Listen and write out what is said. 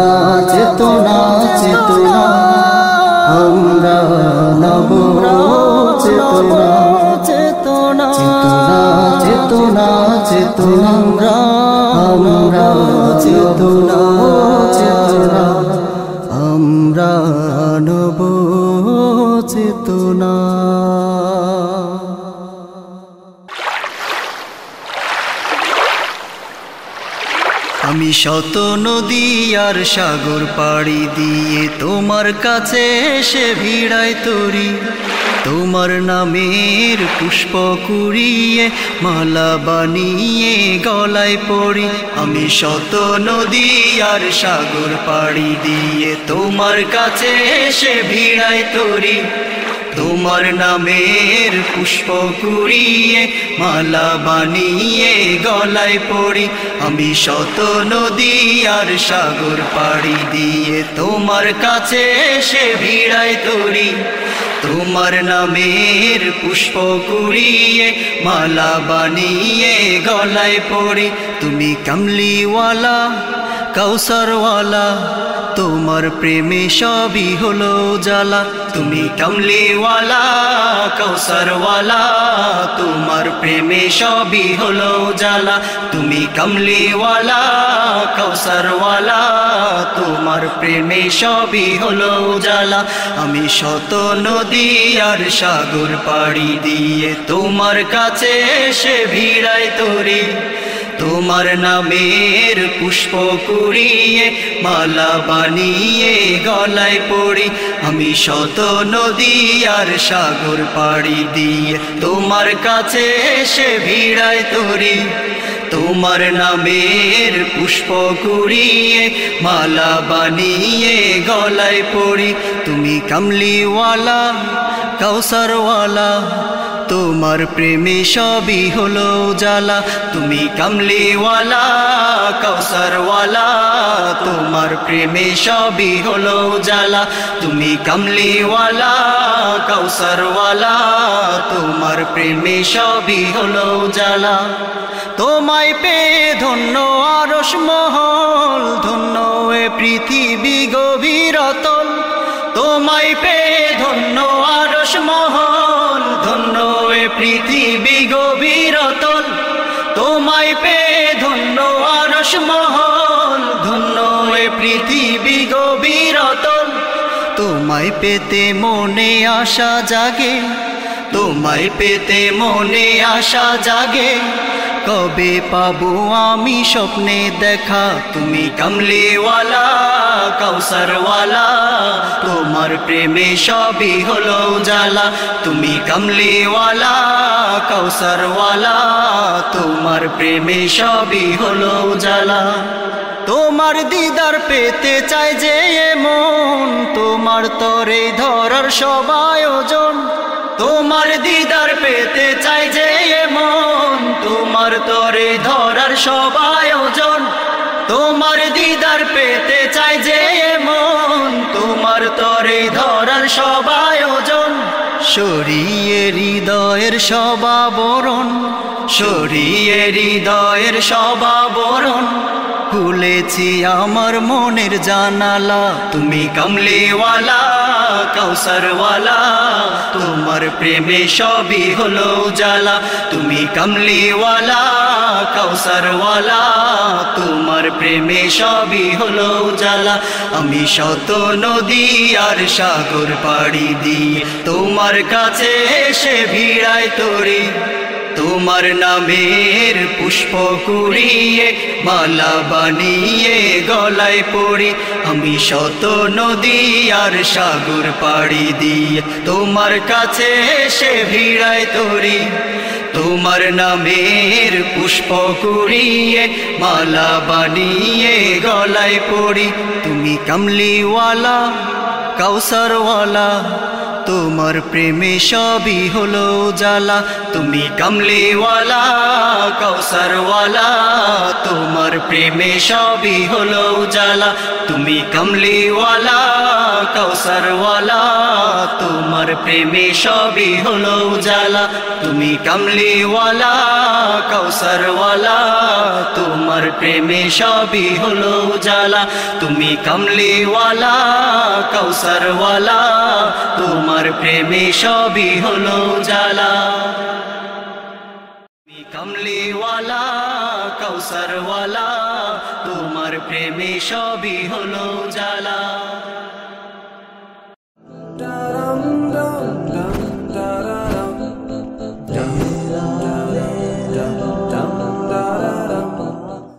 আমরা চেতনা চেতনা। আমরা নব চেতনা। চেতনা চেতনা চেতনা চেতনা। আমরা চেতনা। চেতনা। আমরা আমি শত নদী আর সাগর পাড়ি দিয়ে তোমার কাছে এসে ভিড়াই তরি। তোমার নামের পুষ্প কুড়িয়ে, মালা বানিয়ে গলায় পড়ি। আমি শত নদী আর সাগর পাড়ি দিয়ে তোমার কাছে এসে ভিড়াই তরি। তোমার নামের পুষ্প কুড়িয়ে, মালা বানিয়ে গলায় পড়ি। আমি শত নদী আর সাগর পাড়ি দিয়ে তোমার কাছে এসে ভিড়াই তরি তোমার নামের পুষ্প কুড়িয়ে, মালা বানিয়ে গলায় পড়ি। তুমি কামলিওয়ালা কাউসারওয়ালা, তোমার প্রেমে সবই হলো জ্বালা। তুমি কামলিওয়ালা কৌসরওয়ালা তোমার প্রেমে সবই হলো জ্বালা। তুমি কামলিওয়ালা কৌসরওয়ালা তোমার প্রেমে সবই হলো জ্বালা। আমি শত নদী আর সাগর পাড়ি দিয়ে তোমার কাছে এসে ভিড়ায় তরি। তোমার নামের পুষ্প কুড়িয়ে, মালা বানিয়ে গলায় পড়ি। আমি শত নদী আর সাগর পাড়ি দিয়ে, তোমার কাছে এসে ভিড়ায় তরি। তোমার নামের পুষ্প কুড়িয়ে, মালা বানিয়ে গলায় পড়ি। তুমি কামলিওয়ালা, কাউসারওয়ালা তোমার প্রেমে সবই হলো জ্বালা তুমি কামলিওয়ালা কৌসরওয়ালা তোমার প্রেমে সবই হলো জ্বালা তুমি কামলিওয়ালা কৌসরওয়ালা তোমার প্রেমে সবই হলো জ্বালা তোমায় পেয়ে ধন্য আরস মহল, ধন্য এ পৃথিবী গভীরতল তোমায় পেয়ে ধন্য ধন্য এ পৃথিবী গভীরতল তোমায় পেয়ে ধন্য আরস মহল। ধন্য পৃথিবী গভীরতল তোমায় পেতে মনে আশা জাগে। তোমায় পেতে মনে আশা জাগে। কবে পাবো আমি স্বপ্নে দেখা? তুমি কামলিওয়ালা। কৌসরওয়ালা তোমার প্রেমে সবই হলো জালা তুমি কামলিওয়ালা কৌসরওয়ালা তোমার প্রেমে সবই হলো জালা তোমার দিদার পেতে চাই যে মন তোমার তরে ধরার সব আয়োজন তোমার দিদার পেতে চাই যে মন তোমার তরে ধরার সব আয়োজন তোমার দিদার পেতে চাই যে মন, তোমার তরে ধরার সবায়োজন সরিয়ে হৃদয়ের সবাবরণ সরিয়ে হৃদয়ের সবাবরণ খুলেছি আমার মনের জানালা, তুমি কামলিওয়ালা। কৌসরওয়ালা তোমার প্রেমে সবই হলো জালা তুমি কামলিওয়ালা কৌসরওয়ালা তোমার প্রেমে সবই হলো জালা আমি শত নদী আর সাগর পাড়ি দিয়ে তোমার কাছে এসে ভিড়ায় তোরে। তোমার নামের পুষ্প কুড়িয়ে, মালা বানিয়ে গলায় পড়ি আমি শত নদী আর সাগর পাড়ি দিয়ে, তোমার কাছে এসে ভিড়ায় তরি। তোমার নামের পুষ্প কুড়িয়ে, মালা বানিয়ে গলায় পড়ি তুমি কামলিওয়ালা, কাউসারওয়ালা তোমার প্রেমে সবই হলো জালা তুমি কামলিওয়ালা কৌসারওয়ালা তোমার প্রেমে সবই হলো জালা তুমি কমলিওয়ালা কৌসরওয়ালা তোমার প্রেমে সবই হলো উজালা। তুমি কমলিওয়ালা কৌসরওয়ালা তোমার প্রেমে সবই হলো উজালা। তুমি কমলিওয়ালা কৌসরওয়ালা তোমার প্রেমে সবই হলো উজালা। কমলিওয়ালা কৌসরওয়ালা তোমার প্রেমে সবই হলো জালা